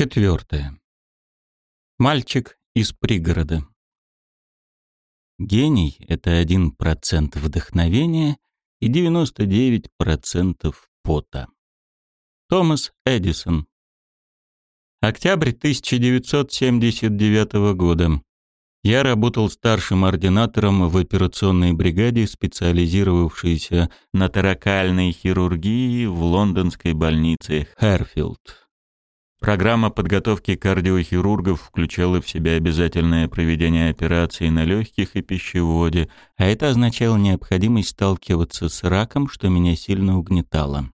Четвертое. Мальчик из пригорода. Гений — это 1% вдохновения и 99% пота. Томас Эдисон. Октябрь 1979 года. Я работал старшим ординатором в операционной бригаде, специализировавшейся на таракальной хирургии в лондонской больнице Хэрфилд. Программа подготовки кардиохирургов включала в себя обязательное проведение операций на легких и пищеводе, а это означало необходимость сталкиваться с раком, что меня сильно угнетало.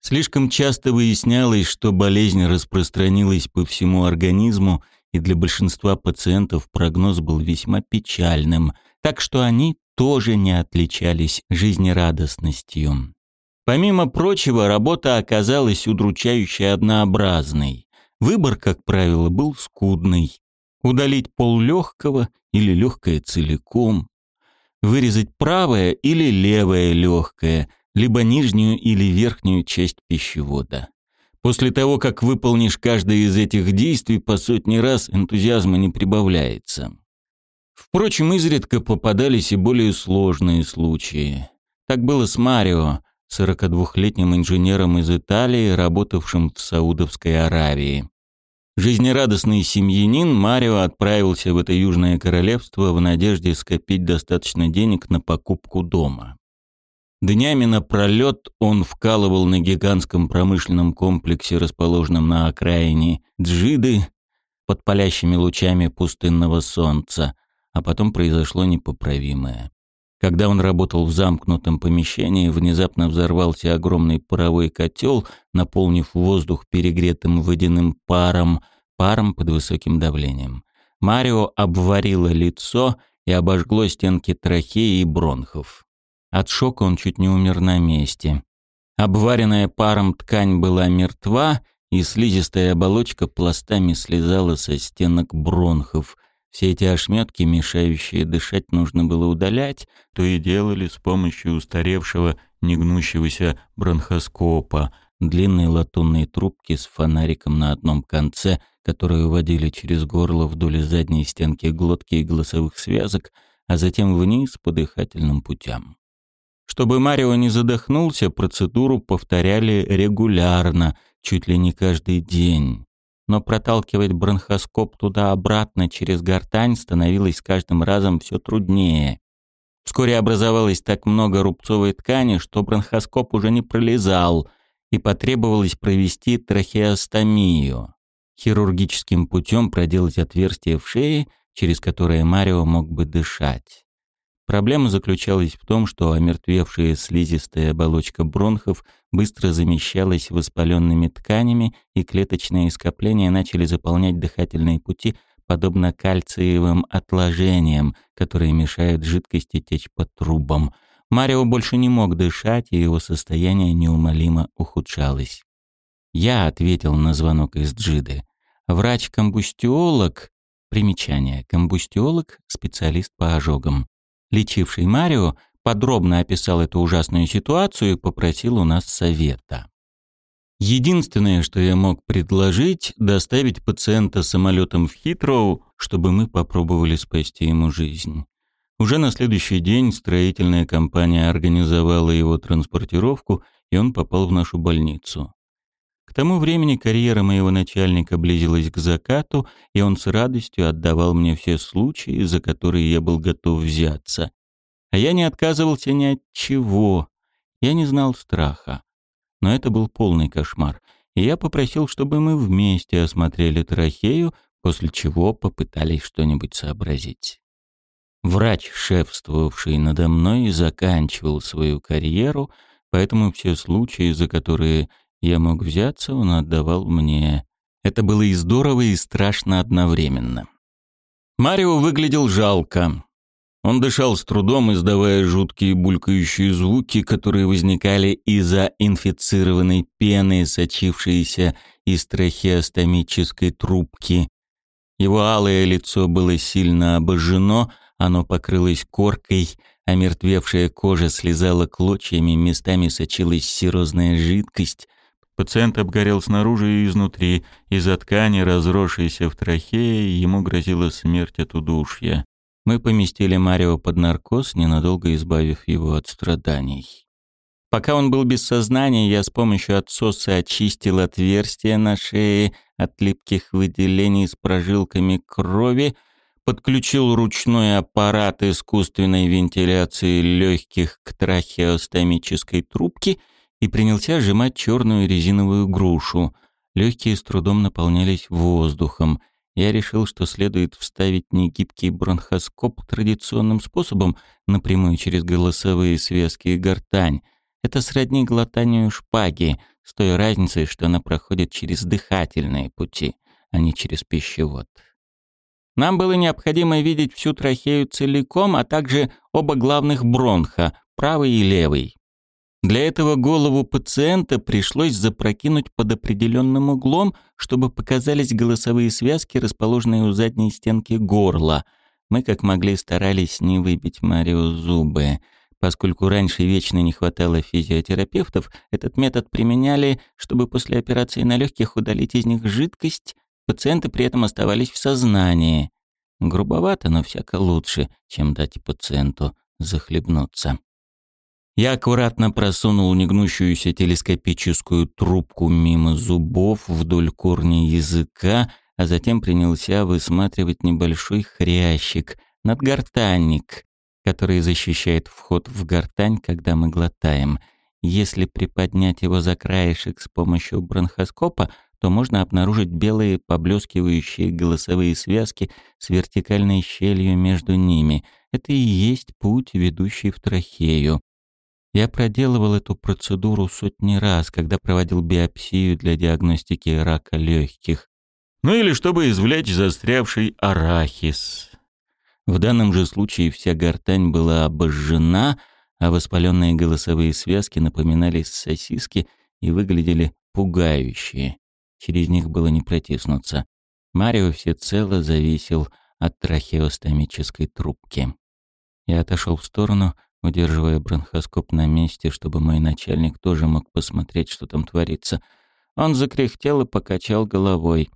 Слишком часто выяснялось, что болезнь распространилась по всему организму, и для большинства пациентов прогноз был весьма печальным, так что они тоже не отличались жизнерадостностью. Помимо прочего, работа оказалась удручающе однообразной. Выбор, как правило, был скудный. Удалить пол легкого или легкое целиком, вырезать правое или левое легкое, либо нижнюю или верхнюю часть пищевода. После того, как выполнишь каждое из этих действий по сотни раз, энтузиазма не прибавляется. Впрочем, изредка попадались и более сложные случаи. Так было с Марио, 42-летним инженером из Италии, работавшим в Саудовской Аравии. Жизнерадостный семьянин Марио отправился в это Южное Королевство в надежде скопить достаточно денег на покупку дома. Днями напролет он вкалывал на гигантском промышленном комплексе, расположенном на окраине Джиды, под палящими лучами пустынного солнца, а потом произошло непоправимое. Когда он работал в замкнутом помещении, внезапно взорвался огромный паровой котел, наполнив воздух перегретым водяным паром, паром под высоким давлением. Марио обварило лицо и обожгло стенки трахеи и бронхов. От шока он чуть не умер на месте. Обваренная паром ткань была мертва, и слизистая оболочка пластами слезала со стенок бронхов, все эти ошметки, мешающие дышать, нужно было удалять, то и делали с помощью устаревшего негнущегося бронхоскопа, длинной латунной трубки с фонариком на одном конце, которую водили через горло вдоль задней стенки глотки и голосовых связок, а затем вниз по дыхательным путям. Чтобы Марио не задохнулся, процедуру повторяли регулярно, чуть ли не каждый день но проталкивать бронхоскоп туда-обратно через гортань становилось с каждым разом все труднее. Вскоре образовалось так много рубцовой ткани, что бронхоскоп уже не пролезал, и потребовалось провести трахеостомию. Хирургическим путем проделать отверстие в шее, через которое Марио мог бы дышать. Проблема заключалась в том, что омертвевшая слизистая оболочка бронхов быстро замещалась воспаленными тканями, и клеточные скопления начали заполнять дыхательные пути, подобно кальциевым отложениям, которые мешают жидкости течь по трубам. Марио больше не мог дышать, и его состояние неумолимо ухудшалось. Я ответил на звонок из Джиды. Врач-комбустиолог, примечание, комбустиолог – специалист по ожогам, лечивший Марио, подробно описал эту ужасную ситуацию и попросил у нас совета. Единственное, что я мог предложить, доставить пациента самолетом в Хитроу, чтобы мы попробовали спасти ему жизнь. Уже на следующий день строительная компания организовала его транспортировку, и он попал в нашу больницу. К тому времени карьера моего начальника близилась к закату, и он с радостью отдавал мне все случаи, за которые я был готов взяться. А я не отказывался ни от чего. Я не знал страха. Но это был полный кошмар. И я попросил, чтобы мы вместе осмотрели трахею, после чего попытались что-нибудь сообразить. Врач, шефствовавший надо мной, заканчивал свою карьеру, поэтому все случаи, за которые я мог взяться, он отдавал мне. Это было и здорово, и страшно одновременно. Марио выглядел жалко. Он дышал с трудом, издавая жуткие булькающие звуки, которые возникали из-за инфицированной пены, сочившейся из трахеостомической трубки. Его алое лицо было сильно обожжено, оно покрылось коркой, а мертвевшая кожа слезала клочьями, местами сочилась серозная жидкость, Пациент обгорел снаружи и изнутри. Из-за ткани, разросшейся в трахее, ему грозила смерть от удушья. Мы поместили Марио под наркоз, ненадолго избавив его от страданий. Пока он был без сознания, я с помощью отсоса очистил отверстие на шее от липких выделений с прожилками крови, подключил ручной аппарат искусственной вентиляции легких к трахеостомической трубке и принялся сжимать черную резиновую грушу. Легкие с трудом наполнялись воздухом. Я решил, что следует вставить негибкий бронхоскоп традиционным способом, напрямую через голосовые связки и гортань. Это сродни глотанию шпаги, с той разницей, что она проходит через дыхательные пути, а не через пищевод. Нам было необходимо видеть всю трахею целиком, а также оба главных бронха, правый и левый. Для этого голову пациента пришлось запрокинуть под определенным углом, чтобы показались голосовые связки, расположенные у задней стенки горла. Мы как могли старались не выбить Марио зубы. Поскольку раньше вечно не хватало физиотерапевтов, этот метод применяли, чтобы после операции на легких удалить из них жидкость, пациенты при этом оставались в сознании. Грубовато, но всяко лучше, чем дать пациенту захлебнуться. Я аккуратно просунул негнущуюся телескопическую трубку мимо зубов вдоль корня языка, а затем принялся высматривать небольшой хрящик, надгортанник, который защищает вход в гортань, когда мы глотаем. Если приподнять его за краешек с помощью бронхоскопа, то можно обнаружить белые поблескивающие голосовые связки с вертикальной щелью между ними. Это и есть путь, ведущий в трахею. Я проделывал эту процедуру сотни раз, когда проводил биопсию для диагностики рака легких. Ну или чтобы извлечь застрявший арахис. В данном же случае вся гортань была обожжена, а воспаленные голосовые связки напоминали сосиски и выглядели пугающие. Через них было не протиснуться. Марио всецело зависел от трахеостомической трубки. Я отошел в сторону, удерживая бронхоскоп на месте, чтобы мой начальник тоже мог посмотреть, что там творится. Он закряхтел и покачал головой.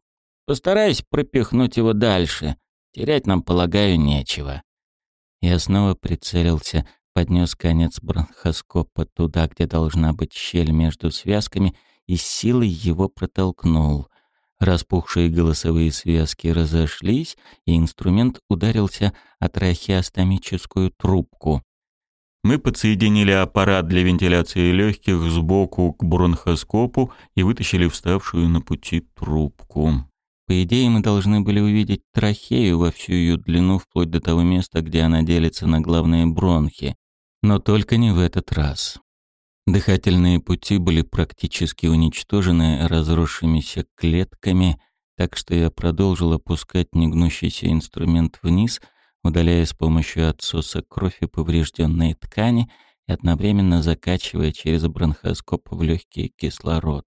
«Постарайся пропихнуть его дальше. Терять нам, полагаю, нечего». Я снова прицелился, поднес конец бронхоскопа туда, где должна быть щель между связками, и силой его протолкнул. Распухшие голосовые связки разошлись, и инструмент ударился о трахеостомическую трубку. Мы подсоединили аппарат для вентиляции легких сбоку к бронхоскопу и вытащили вставшую на пути трубку. По идее, мы должны были увидеть трахею во всю ее длину вплоть до того места, где она делится на главные бронхи. Но только не в этот раз. Дыхательные пути были практически уничтожены разросшимися клетками, так что я продолжил опускать негнущийся инструмент вниз — удаляя с помощью отсоса кровь и поврежденные ткани и одновременно закачивая через бронхоскоп в легкий кислород.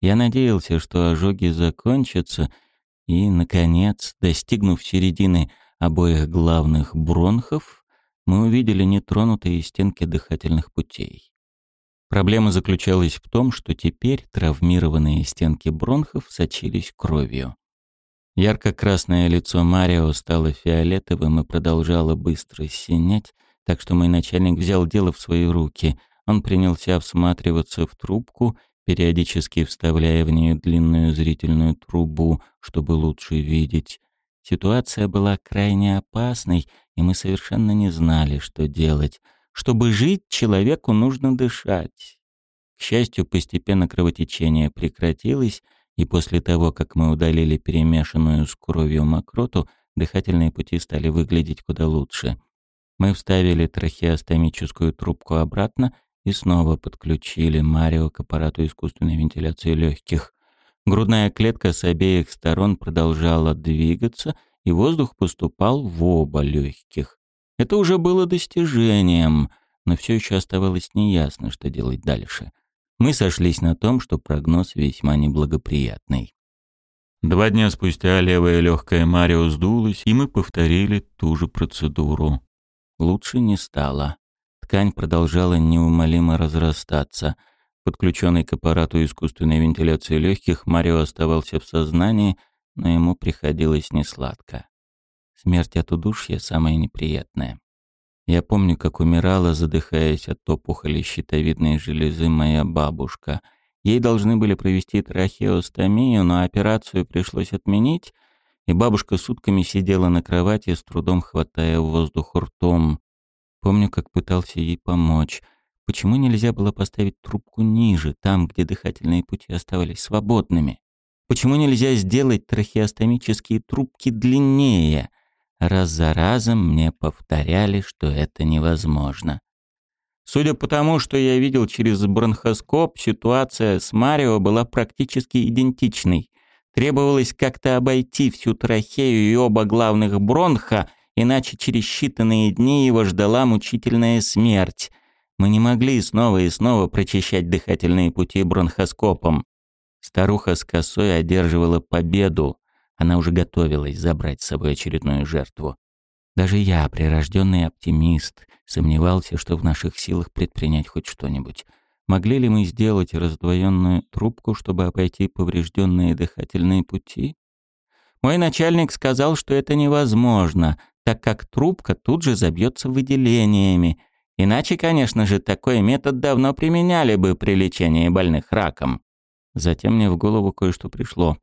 Я надеялся, что ожоги закончатся, и, наконец, достигнув середины обоих главных бронхов, мы увидели нетронутые стенки дыхательных путей. Проблема заключалась в том, что теперь травмированные стенки бронхов сочились кровью. Ярко-красное лицо Марио стало фиолетовым и продолжало быстро синять, так что мой начальник взял дело в свои руки. Он принялся всматриваться в трубку, периодически вставляя в нее длинную зрительную трубу, чтобы лучше видеть. Ситуация была крайне опасной, и мы совершенно не знали, что делать. Чтобы жить, человеку нужно дышать. К счастью, постепенно кровотечение прекратилось, и после того, как мы удалили перемешанную с кровью мокроту, дыхательные пути стали выглядеть куда лучше. Мы вставили трахеостомическую трубку обратно и снова подключили Марио к аппарату искусственной вентиляции легких. Грудная клетка с обеих сторон продолжала двигаться, и воздух поступал в оба легких. Это уже было достижением, но все еще оставалось неясно, что делать дальше мы сошлись на том, что прогноз весьма неблагоприятный. Два дня спустя левая легкая Марио сдулась, и мы повторили ту же процедуру. Лучше не стало. Ткань продолжала неумолимо разрастаться. Подключенный к аппарату искусственной вентиляции легких, Марио оставался в сознании, но ему приходилось несладко. Смерть от удушья самая неприятная. Я помню, как умирала, задыхаясь от опухоли щитовидной железы, моя бабушка. Ей должны были провести трахеостомию, но операцию пришлось отменить, и бабушка сутками сидела на кровати, с трудом хватая воздух ртом. Помню, как пытался ей помочь. Почему нельзя было поставить трубку ниже, там, где дыхательные пути оставались свободными? Почему нельзя сделать трахеостомические трубки длиннее? Раз за разом мне повторяли, что это невозможно. Судя по тому, что я видел через бронхоскоп, ситуация с Марио была практически идентичной. Требовалось как-то обойти всю трахею и оба главных бронха, иначе через считанные дни его ждала мучительная смерть. Мы не могли снова и снова прочищать дыхательные пути бронхоскопом. Старуха с косой одерживала победу, она уже готовилась забрать с собой очередную жертву. Даже я, прирожденный оптимист, сомневался, что в наших силах предпринять хоть что-нибудь. Могли ли мы сделать раздвоенную трубку, чтобы обойти поврежденные дыхательные пути? Мой начальник сказал, что это невозможно, так как трубка тут же забьется выделениями. Иначе, конечно же, такой метод давно применяли бы при лечении больных раком. Затем мне в голову кое-что пришло.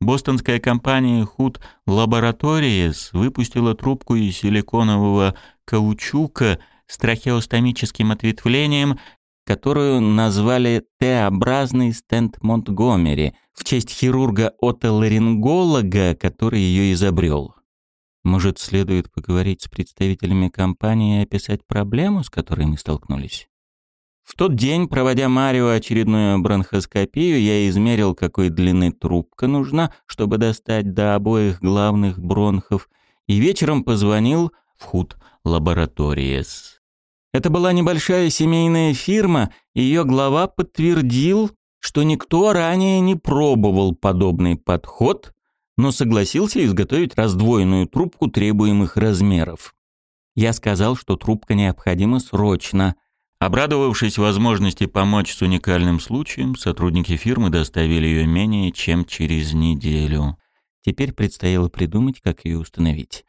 Бостонская компания Hood Laboratories выпустила трубку из силиконового каучука с трахеостомическим ответвлением, которую назвали Т-образный стенд Монтгомери в честь хирурга-отоларинголога, который ее изобрел. Может, следует поговорить с представителями компании и описать проблему, с которой мы столкнулись? В тот день, проводя Марио очередную бронхоскопию, я измерил, какой длины трубка нужна, чтобы достать до обоих главных бронхов, и вечером позвонил в худ Лабораториес. Это была небольшая семейная фирма, и ее глава подтвердил, что никто ранее не пробовал подобный подход, но согласился изготовить раздвоенную трубку требуемых размеров. Я сказал, что трубка необходима срочно – Обрадовавшись возможности помочь с уникальным случаем, сотрудники фирмы доставили ее менее чем через неделю. Теперь предстояло придумать, как ее установить.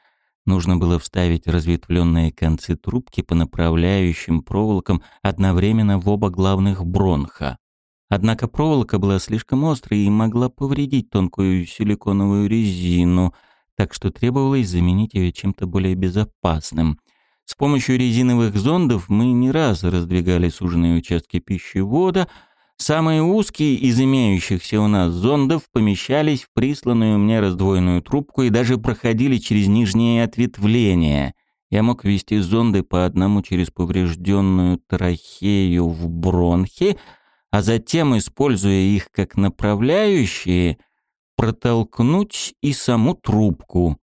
Нужно было вставить разветвленные концы трубки по направляющим проволокам одновременно в оба главных бронха. Однако проволока была слишком острой и могла повредить тонкую силиконовую резину, так что требовалось заменить ее чем-то более безопасным — с помощью резиновых зондов мы не раз раздвигали суженные участки пищевода. Самые узкие из имеющихся у нас зондов помещались в присланную мне раздвоенную трубку и даже проходили через нижние ответвления. Я мог ввести зонды по одному через поврежденную трахею в бронхе, а затем, используя их как направляющие, протолкнуть и саму трубку.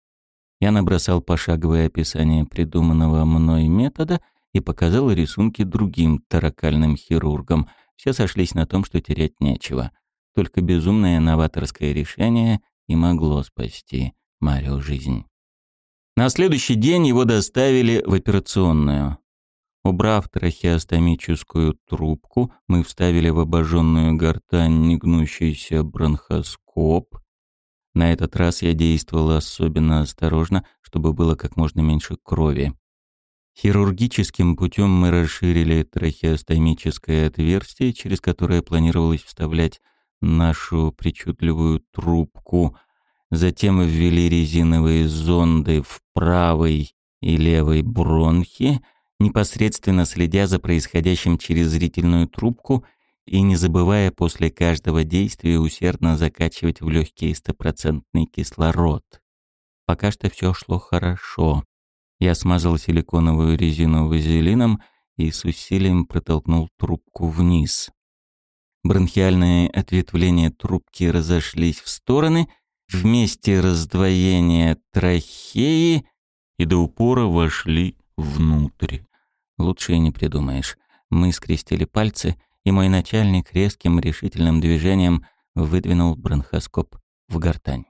Я набросал пошаговое описание придуманного мной метода и показал рисунки другим таракальным хирургам. Все сошлись на том, что терять нечего. Только безумное новаторское решение и могло спасти Марио жизнь. На следующий день его доставили в операционную. Убрав трахеостомическую трубку, мы вставили в обожженную гортань негнущийся бронхоскоп, на этот раз я действовал особенно осторожно, чтобы было как можно меньше крови. Хирургическим путем мы расширили трахеостомическое отверстие, через которое планировалось вставлять нашу причудливую трубку. Затем ввели резиновые зонды в правой и левой бронхи, непосредственно следя за происходящим через зрительную трубку и не забывая после каждого действия усердно закачивать в легкий стопроцентный кислород. Пока что все шло хорошо. Я смазал силиконовую резину вазелином и с усилием протолкнул трубку вниз. Бронхиальные ответвления трубки разошлись в стороны, вместе раздвоения трахеи и до упора вошли внутрь. Лучше и не придумаешь. Мы скрестили пальцы — и мой начальник резким решительным движением выдвинул бронхоскоп в гортань.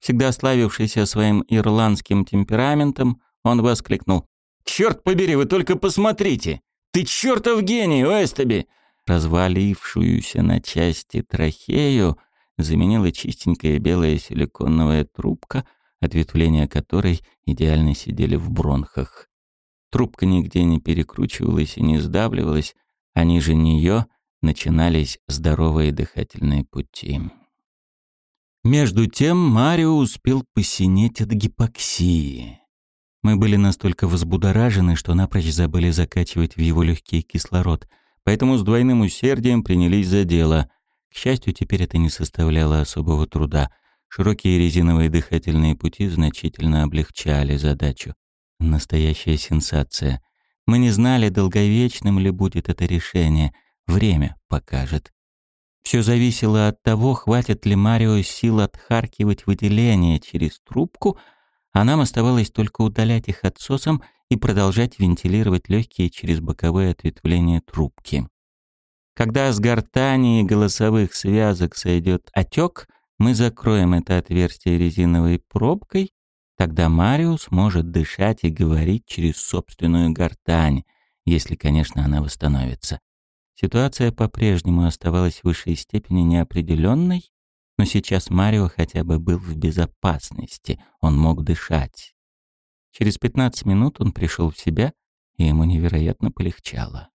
Всегда славившийся своим ирландским темпераментом, он воскликнул. «Чёрт побери, вы только посмотрите! Ты чёртов гений, Уэстеби! Развалившуюся на части трахею заменила чистенькая белая силиконовая трубка, ответвления которой идеально сидели в бронхах. Трубка нигде не перекручивалась и не сдавливалась, а ниже нее начинались здоровые дыхательные пути. Между тем Марио успел посинеть от гипоксии. Мы были настолько возбудоражены, что напрочь забыли закачивать в его легкий кислород, поэтому с двойным усердием принялись за дело. К счастью, теперь это не составляло особого труда. Широкие резиновые дыхательные пути значительно облегчали задачу. Настоящая сенсация. Мы не знали, долговечным ли будет это решение. Время покажет. Все зависело от того, хватит ли Марио сил отхаркивать выделение через трубку — а нам оставалось только удалять их отсосом и продолжать вентилировать легкие через боковые ответвления трубки. Когда с гортани и голосовых связок сойдет отек, мы закроем это отверстие резиновой пробкой, тогда Мариус может дышать и говорить через собственную гортань, если, конечно, она восстановится. Ситуация по-прежнему оставалась в высшей степени неопределенной, но сейчас Марио хотя бы был в безопасности, он мог дышать. Через 15 минут он пришел в себя, и ему невероятно полегчало.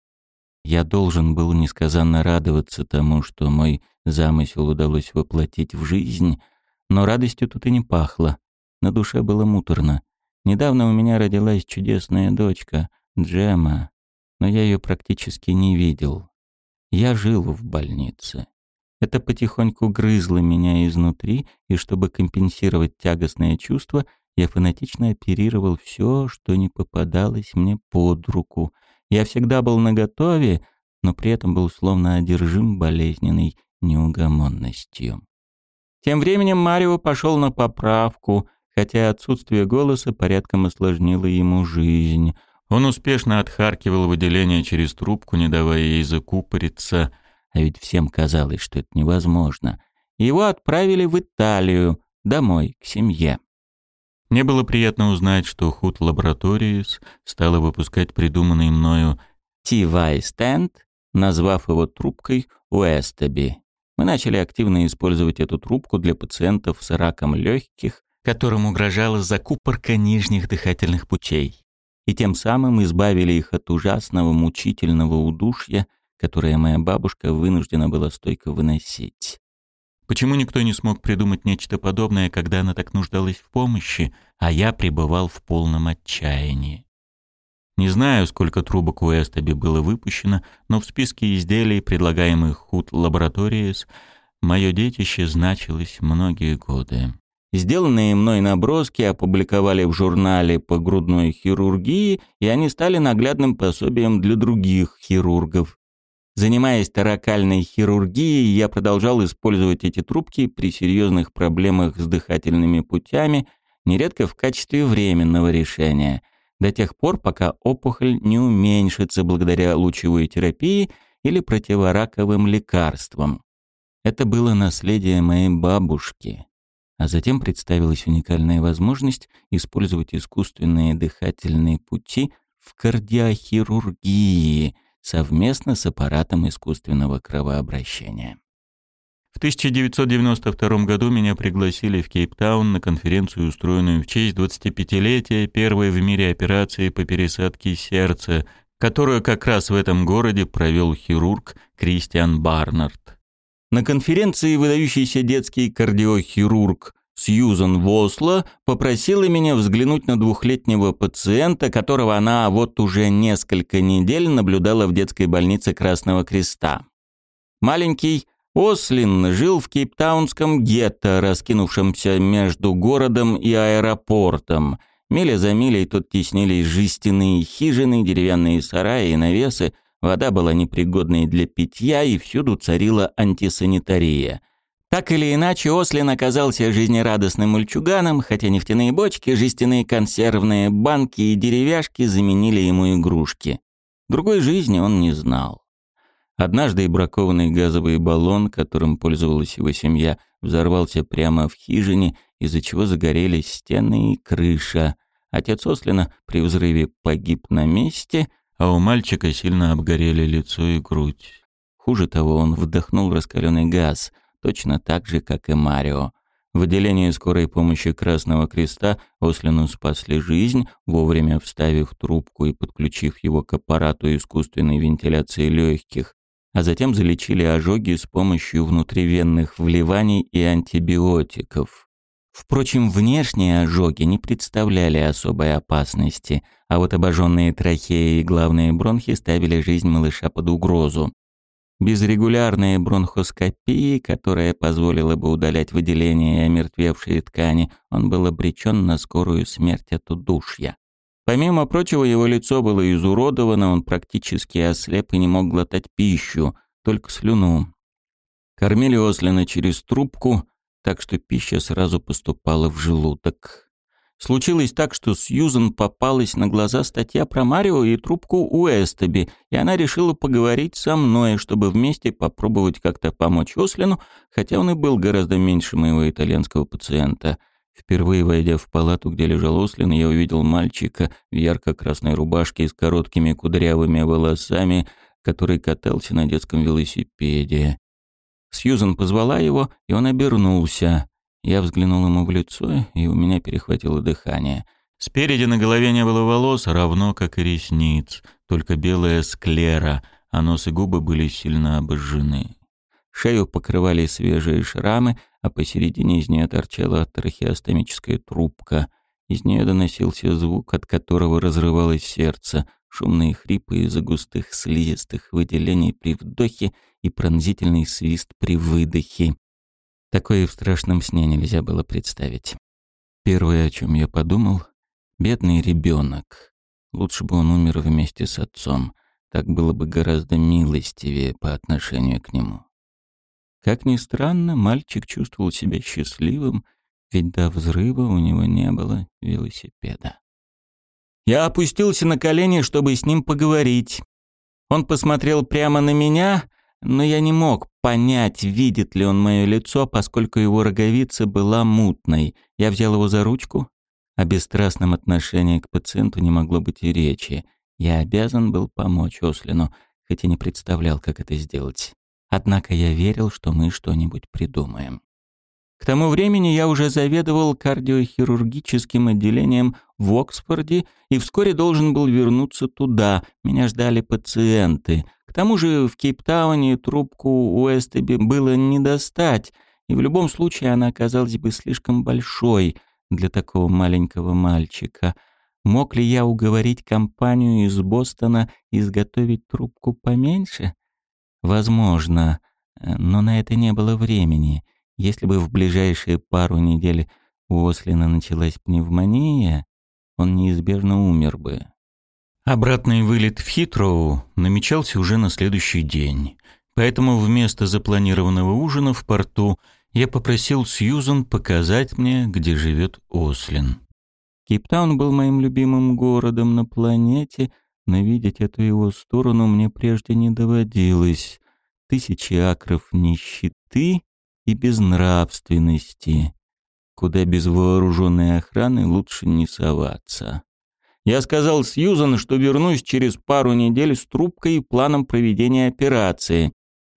Я должен был несказанно радоваться тому, что мой замысел удалось воплотить в жизнь, но радостью тут и не пахло. На душе было муторно. Недавно у меня родилась чудесная дочка, Джема, но я ее практически не видел. Я жил в больнице. Это потихоньку грызло меня изнутри, и чтобы компенсировать тягостное чувство, я фанатично оперировал все, что не попадалось мне под руку. Я всегда был наготове, но при этом был словно одержим болезненной неугомонностью. Тем временем Марио пошел на поправку, хотя отсутствие голоса порядком осложнило ему жизнь. Он успешно отхаркивал выделение через трубку, не давая ей закупориться — а ведь всем казалось, что это невозможно. Его отправили в Италию, домой, к семье. Мне было приятно узнать, что Худ Laboratories стала выпускать придуманный мною TY стенд, назвав его трубкой Уэстеби. Мы начали активно использовать эту трубку для пациентов с раком легких, которым угрожала закупорка нижних дыхательных путей, и тем самым избавили их от ужасного мучительного удушья, которое моя бабушка вынуждена была стойко выносить. Почему никто не смог придумать нечто подобное, когда она так нуждалась в помощи, а я пребывал в полном отчаянии? Не знаю, сколько трубок у Эстаби было выпущено, но в списке изделий, предлагаемых Худ Laboratories, мое детище значилось многие годы. Сделанные мной наброски опубликовали в журнале по грудной хирургии, и они стали наглядным пособием для других хирургов. Занимаясь таракальной хирургией, я продолжал использовать эти трубки при серьезных проблемах с дыхательными путями, нередко в качестве временного решения, до тех пор, пока опухоль не уменьшится благодаря лучевой терапии или противораковым лекарствам. Это было наследие моей бабушки. А затем представилась уникальная возможность использовать искусственные дыхательные пути в кардиохирургии – совместно с аппаратом искусственного кровообращения. В 1992 году меня пригласили в Кейптаун на конференцию, устроенную в честь 25-летия первой в мире операции по пересадке сердца, которую как раз в этом городе провел хирург Кристиан Барнард. На конференции выдающийся детский кардиохирург Сьюзан Восло попросила меня взглянуть на двухлетнего пациента, которого она вот уже несколько недель наблюдала в детской больнице Красного Креста. Маленький Ослин жил в кейптаунском гетто, раскинувшемся между городом и аэропортом. Миля за милей тут теснились жестяные хижины, деревянные сараи и навесы, вода была непригодной для питья, и всюду царила антисанитария – так или иначе, Ослин оказался жизнерадостным мальчуганом, хотя нефтяные бочки, жестяные консервные банки и деревяшки заменили ему игрушки. Другой жизни он не знал. Однажды и бракованный газовый баллон, которым пользовалась его семья, взорвался прямо в хижине, из-за чего загорелись стены и крыша. Отец Ослина при взрыве погиб на месте, а у мальчика сильно обгорели лицо и грудь. Хуже того, он вдохнул раскаленный газ, точно так же, как и Марио. В отделении скорой помощи Красного Креста Ослину спасли жизнь, вовремя вставив трубку и подключив его к аппарату искусственной вентиляции легких, а затем залечили ожоги с помощью внутривенных вливаний и антибиотиков. Впрочем, внешние ожоги не представляли особой опасности, а вот обожженные трахеи и главные бронхи ставили жизнь малыша под угрозу. Без регулярной бронхоскопии, которая позволила бы удалять выделения и омертвевшие ткани, он был обречен на скорую смерть от удушья. Помимо прочего, его лицо было изуродовано, он практически ослеп и не мог глотать пищу, только слюну. Кормили Ослина через трубку, так что пища сразу поступала в желудок. Случилось так, что Сьюзен попалась на глаза статья про Марио и трубку у Эстеби, и она решила поговорить со мной, чтобы вместе попробовать как-то помочь Ослину, хотя он и был гораздо меньше моего итальянского пациента. Впервые войдя в палату, где лежал Ослин, я увидел мальчика в ярко-красной рубашке с короткими кудрявыми волосами, который катался на детском велосипеде. Сьюзен позвала его, и он обернулся. Я взглянул ему в лицо, и у меня перехватило дыхание. Спереди на голове не было волос, равно как и ресниц, только белая склера, а нос и губы были сильно обожжены. Шею покрывали свежие шрамы, а посередине из нее торчала трахеостомическая трубка. Из нее доносился звук, от которого разрывалось сердце, шумные хрипы из-за густых слизистых выделений при вдохе и пронзительный свист при выдохе. Такое в страшном сне нельзя было представить. Первое, о чем я подумал, бедный ребенок. Лучше бы он умер вместе с отцом. Так было бы гораздо милостивее по отношению к нему. Как ни странно, мальчик чувствовал себя счастливым, ведь до взрыва у него не было велосипеда. Я опустился на колени, чтобы с ним поговорить. Он посмотрел прямо на меня, но я не мог понять, видит ли он мое лицо, поскольку его роговица была мутной. Я взял его за ручку. О бесстрастном отношении к пациенту не могло быть и речи. Я обязан был помочь Ослину, хотя не представлял, как это сделать. Однако я верил, что мы что-нибудь придумаем. К тому времени я уже заведовал кардиохирургическим отделением в Оксфорде и вскоре должен был вернуться туда. Меня ждали пациенты. К тому же в Кейптауне трубку у Эстеби было не достать, и в любом случае она оказалась бы слишком большой для такого маленького мальчика. Мог ли я уговорить компанию из Бостона изготовить трубку поменьше? Возможно, но на это не было времени. Если бы в ближайшие пару недель у Ослина началась пневмония, он неизбежно умер бы. Обратный вылет в Хитроу намечался уже на следующий день, поэтому вместо запланированного ужина в порту я попросил Сьюзан показать мне, где живет Ослин. Кейптаун был моим любимым городом на планете, но видеть эту его сторону мне прежде не доводилось. Тысячи акров нищеты и безнравственности, куда без вооруженной охраны лучше не соваться. Я сказал Сьюзан, что вернусь через пару недель с трубкой и планом проведения операции.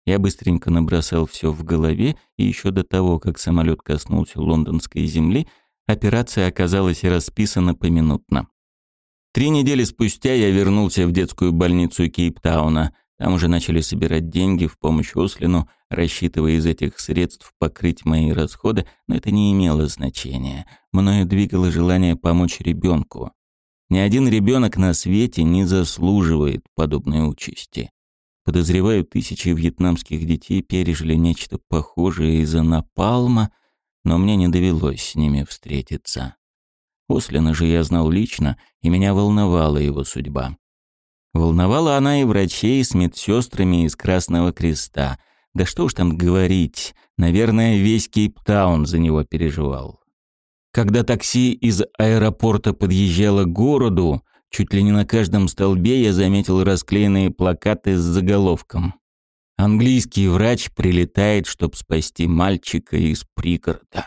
Я быстренько набросал все в голове, и еще до того, как самолет коснулся лондонской земли, операция оказалась расписана поминутно. Три недели спустя я вернулся в детскую больницу Кейптауна. Там уже начали собирать деньги в помощь Ослину, рассчитывая из этих средств покрыть мои расходы, но это не имело значения. Мною двигало желание помочь ребенку. Ни один ребенок на свете не заслуживает подобной участи. Подозреваю, тысячи вьетнамских детей пережили нечто похожее из-за напалма, но мне не довелось с ними встретиться. Ослина же я знал лично, и меня волновала его судьба. Волновала она и врачей с медсестрами из Красного Креста. Да что уж там говорить, наверное, весь Кейптаун за него переживал. Когда такси из аэропорта подъезжало к городу, чуть ли не на каждом столбе я заметил расклеенные плакаты с заголовком «Английский врач прилетает, чтобы спасти мальчика из пригорода».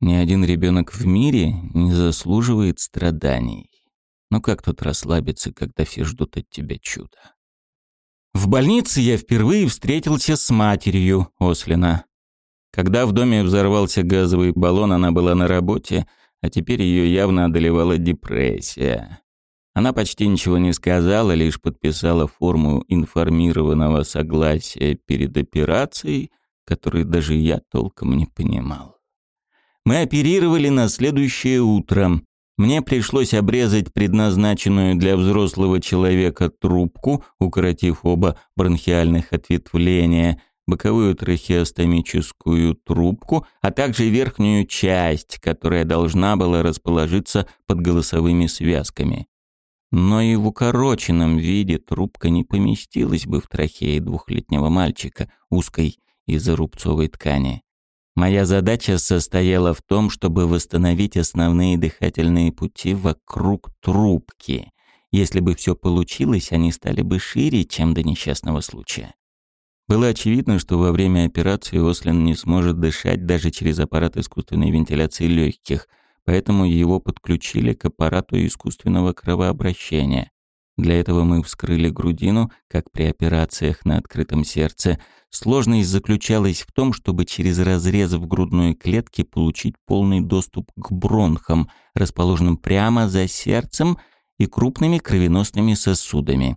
Ни один ребенок в мире не заслуживает страданий. Но как тут расслабиться, когда все ждут от тебя чуда? В больнице я впервые встретился с матерью Ослина. Когда в доме взорвался газовый баллон, она была на работе, а теперь ее явно одолевала депрессия. Она почти ничего не сказала, лишь подписала форму информированного согласия перед операцией, которую даже я толком не понимал. Мы оперировали на следующее утро. Мне пришлось обрезать предназначенную для взрослого человека трубку, укоротив оба бронхиальных ответвления, боковую трахеостомическую трубку, а также верхнюю часть, которая должна была расположиться под голосовыми связками. Но и в укороченном виде трубка не поместилась бы в трахее двухлетнего мальчика, узкой из-за рубцовой ткани. Моя задача состояла в том, чтобы восстановить основные дыхательные пути вокруг трубки. Если бы все получилось, они стали бы шире, чем до несчастного случая. Было очевидно, что во время операции Ослин не сможет дышать даже через аппарат искусственной вентиляции легких, поэтому его подключили к аппарату искусственного кровообращения. Для этого мы вскрыли грудину, как при операциях на открытом сердце. Сложность заключалась в том, чтобы через разрез в грудной клетке получить полный доступ к бронхам, расположенным прямо за сердцем и крупными кровеносными сосудами.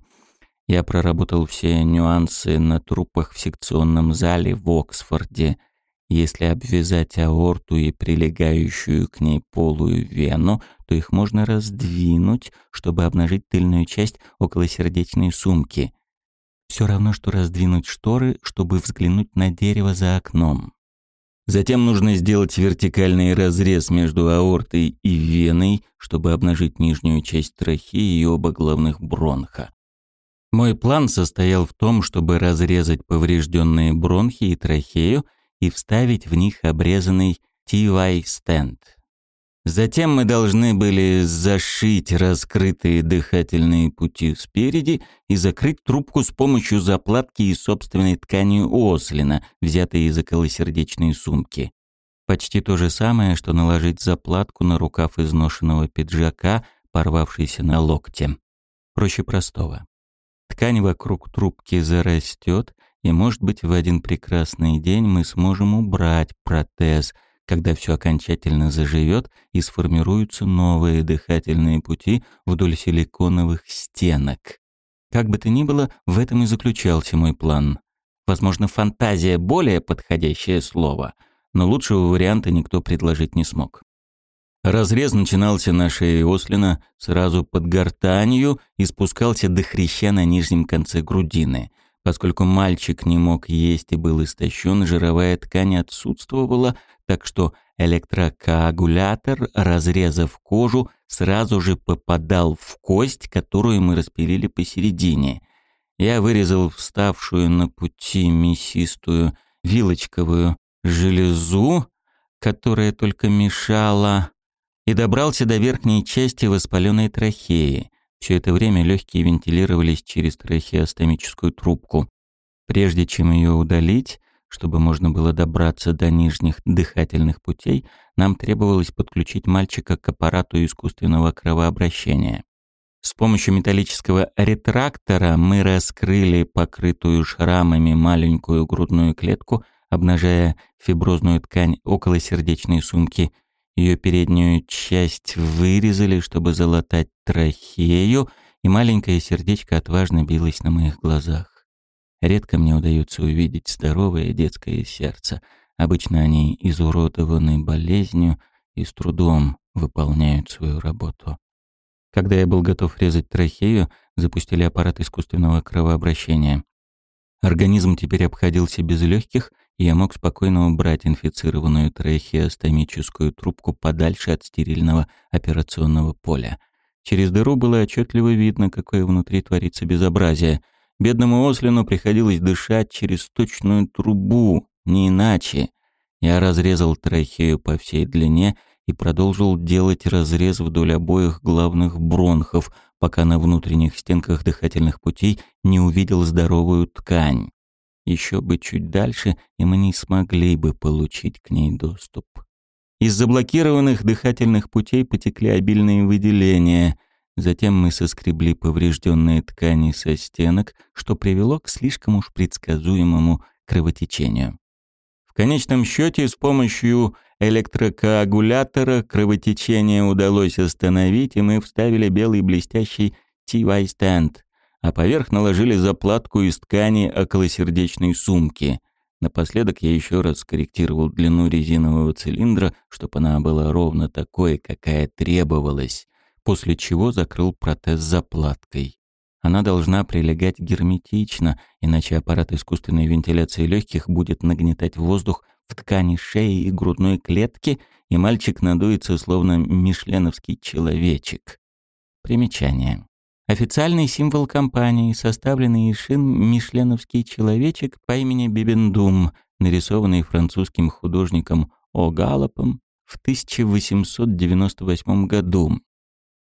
Я проработал все нюансы на трупах в секционном зале в Оксфорде. Если обвязать аорту и прилегающую к ней полую вену, то их можно раздвинуть, чтобы обнажить тыльную часть околосердечной сумки. Все равно, что раздвинуть шторы, чтобы взглянуть на дерево за окном. Затем нужно сделать вертикальный разрез между аортой и веной, чтобы обнажить нижнюю часть трахеи и оба главных бронха. Мой план состоял в том, чтобы разрезать поврежденные бронхи и трахею и вставить в них обрезанный TY-стенд. Затем мы должны были зашить раскрытые дыхательные пути спереди и закрыть трубку с помощью заплатки из собственной ткани ослина, взятой из околосердечной сумки. Почти то же самое, что наложить заплатку на рукав изношенного пиджака, порвавшийся на локте. Проще простого. Ткань вокруг трубки зарастет, и, может быть, в один прекрасный день мы сможем убрать протез – когда все окончательно заживет и сформируются новые дыхательные пути вдоль силиконовых стенок. Как бы то ни было, в этом и заключался мой план. Возможно, фантазия — более подходящее слово, но лучшего варианта никто предложить не смог. Разрез начинался на шее Ослина сразу под гортанью и спускался до хряща на нижнем конце грудины — Поскольку мальчик не мог есть и был истощен, жировая ткань отсутствовала, так что электрокоагулятор, разрезав кожу, сразу же попадал в кость, которую мы распилили посередине. Я вырезал вставшую на пути мясистую вилочковую железу, которая только мешала, и добрался до верхней части воспаленной трахеи. Все это время легкие вентилировались через трахеостомическую трубку. Прежде чем ее удалить, чтобы можно было добраться до нижних дыхательных путей, нам требовалось подключить мальчика к аппарату искусственного кровообращения. С помощью металлического ретрактора мы раскрыли покрытую шрамами маленькую грудную клетку, обнажая фиброзную ткань около сердечной сумки – ее переднюю часть вырезали, чтобы залатать трахею, и маленькое сердечко отважно билось на моих глазах. Редко мне удается увидеть здоровое детское сердце. Обычно они изуродованы болезнью и с трудом выполняют свою работу. Когда я был готов резать трахею, запустили аппарат искусственного кровообращения. Организм теперь обходился без легких, я мог спокойно убрать инфицированную трахеостомическую трубку подальше от стерильного операционного поля. Через дыру было отчетливо видно, какое внутри творится безобразие. Бедному Ослину приходилось дышать через точную трубу, не иначе. Я разрезал трахею по всей длине и продолжил делать разрез вдоль обоих главных бронхов, пока на внутренних стенках дыхательных путей не увидел здоровую ткань. Еще бы чуть дальше, и мы не смогли бы получить к ней доступ. Из заблокированных дыхательных путей потекли обильные выделения. Затем мы соскребли поврежденные ткани со стенок, что привело к слишком уж предсказуемому кровотечению. В конечном счете с помощью электрокоагулятора кровотечение удалось остановить, и мы вставили белый блестящий TY-стенд, а поверх наложили заплатку из ткани околосердечной сумки. Напоследок я еще раз скорректировал длину резинового цилиндра, чтобы она была ровно такой, какая требовалась, после чего закрыл протез заплаткой. Она должна прилегать герметично, иначе аппарат искусственной вентиляции легких будет нагнетать воздух в ткани шеи и грудной клетки, и мальчик надуется словно мишленовский человечек. Примечание. Официальный символ компании, составленный из шин мишленовский человечек по имени Бибендум, нарисованный французским художником О. Галлопом в 1898 году.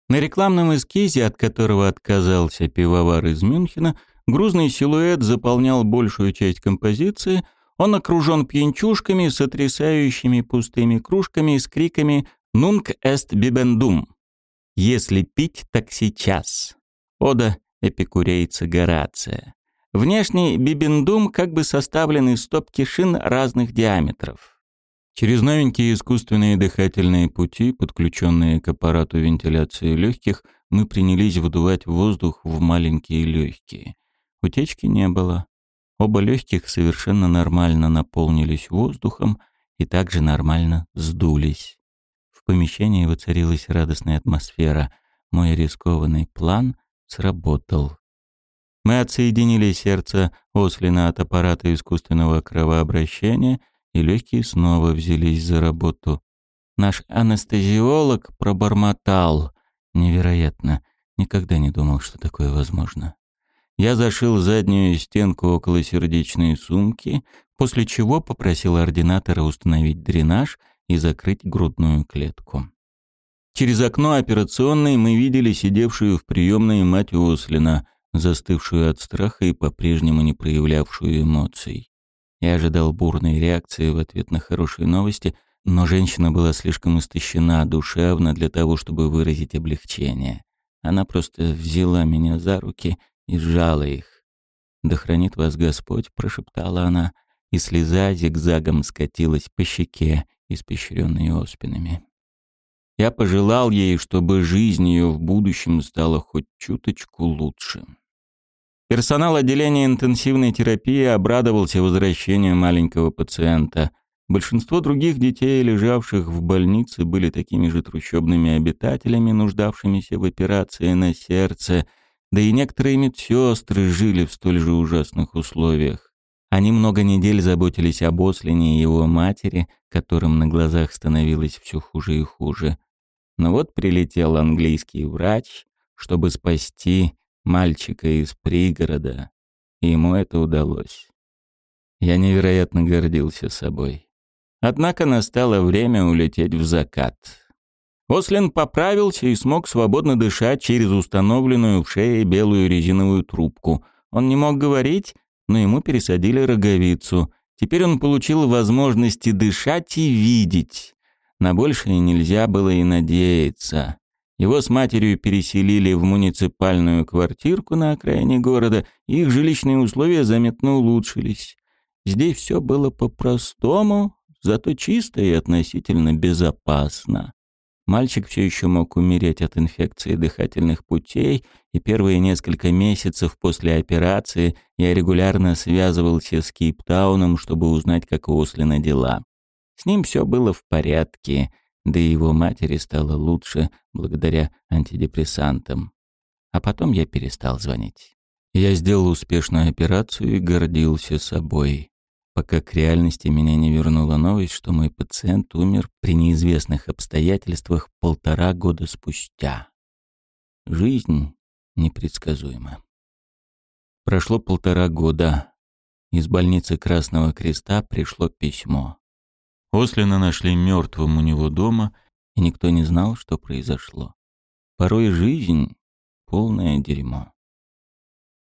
На рекламном эскизе, от которого отказался пивовар из Мюнхена, грузный силуэт заполнял большую часть композиции, он окружен пьянчушками, сотрясающими пустыми кружками с криками «Нунк эст бибендум» — «Если пить, так сейчас». Ода эпикурейца Горация. Внешний бибендум как бы составлен из стопки шин разных диаметров. Через новенькие искусственные дыхательные пути, подключенные к аппарату вентиляции легких, мы принялись выдувать воздух в маленькие легкие. Утечки не было. Оба легких совершенно нормально наполнились воздухом и также нормально сдулись. В помещении воцарилась радостная атмосфера. Мой рискованный план сработал. Мы отсоединили сердце Ослина от аппарата искусственного кровообращения, и легкие снова взялись за работу. Наш анестезиолог пробормотал. Невероятно. Никогда не думал, что такое возможно. Я зашил заднюю стенку около сердечной сумки, после чего попросил ординатора установить дренаж и закрыть грудную клетку. Через окно операционной мы видели сидевшую в приемной мать Ослина, застывшую от страха и по-прежнему не проявлявшую эмоций. Я ожидал бурной реакции в ответ на хорошие новости, но женщина была слишком истощена душевно для того, чтобы выразить облегчение. Она просто взяла меня за руки и сжала их. «Да хранит вас Господь», — прошептала она, и слеза зигзагом скатилась по щеке, испещренной оспинами. Я пожелал ей, чтобы жизнь ее в будущем стала хоть чуточку лучше. Персонал отделения интенсивной терапии обрадовался возвращению маленького пациента. Большинство других детей, лежавших в больнице, были такими же трущобными обитателями, нуждавшимися в операции на сердце, да и некоторые медсестры жили в столь же ужасных условиях. Они много недель заботились об Ослине и его матери, которым на глазах становилось все хуже и хуже. Но вот прилетел английский врач, чтобы спасти мальчика из пригорода, и ему это удалось. Я невероятно гордился собой. Однако настало время улететь в закат. Ослин поправился и смог свободно дышать через установленную в шее белую резиновую трубку. Он не мог говорить, но ему пересадили роговицу. Теперь он получил возможности дышать и видеть. На большее нельзя было и надеяться. Его с матерью переселили в муниципальную квартирку на окраине города, и их жилищные условия заметно улучшились. Здесь все было по-простому, зато чисто и относительно безопасно. Мальчик все еще мог умереть от инфекции дыхательных путей, и первые несколько месяцев после операции я регулярно связывался с Кейптауном, чтобы узнать, как у Ослина дела. С ним все было в порядке, да и его матери стало лучше благодаря антидепрессантам. А потом я перестал звонить. Я сделал успешную операцию и гордился собой, пока к реальности меня не вернула новость, что мой пациент умер при неизвестных обстоятельствах полтора года спустя. Жизнь непредсказуема. Прошло полтора года. Из больницы Красного Креста пришло письмо. Ослина нашли мертвым у него дома, и никто не знал, что произошло. Порой жизнь — полное дерьмо.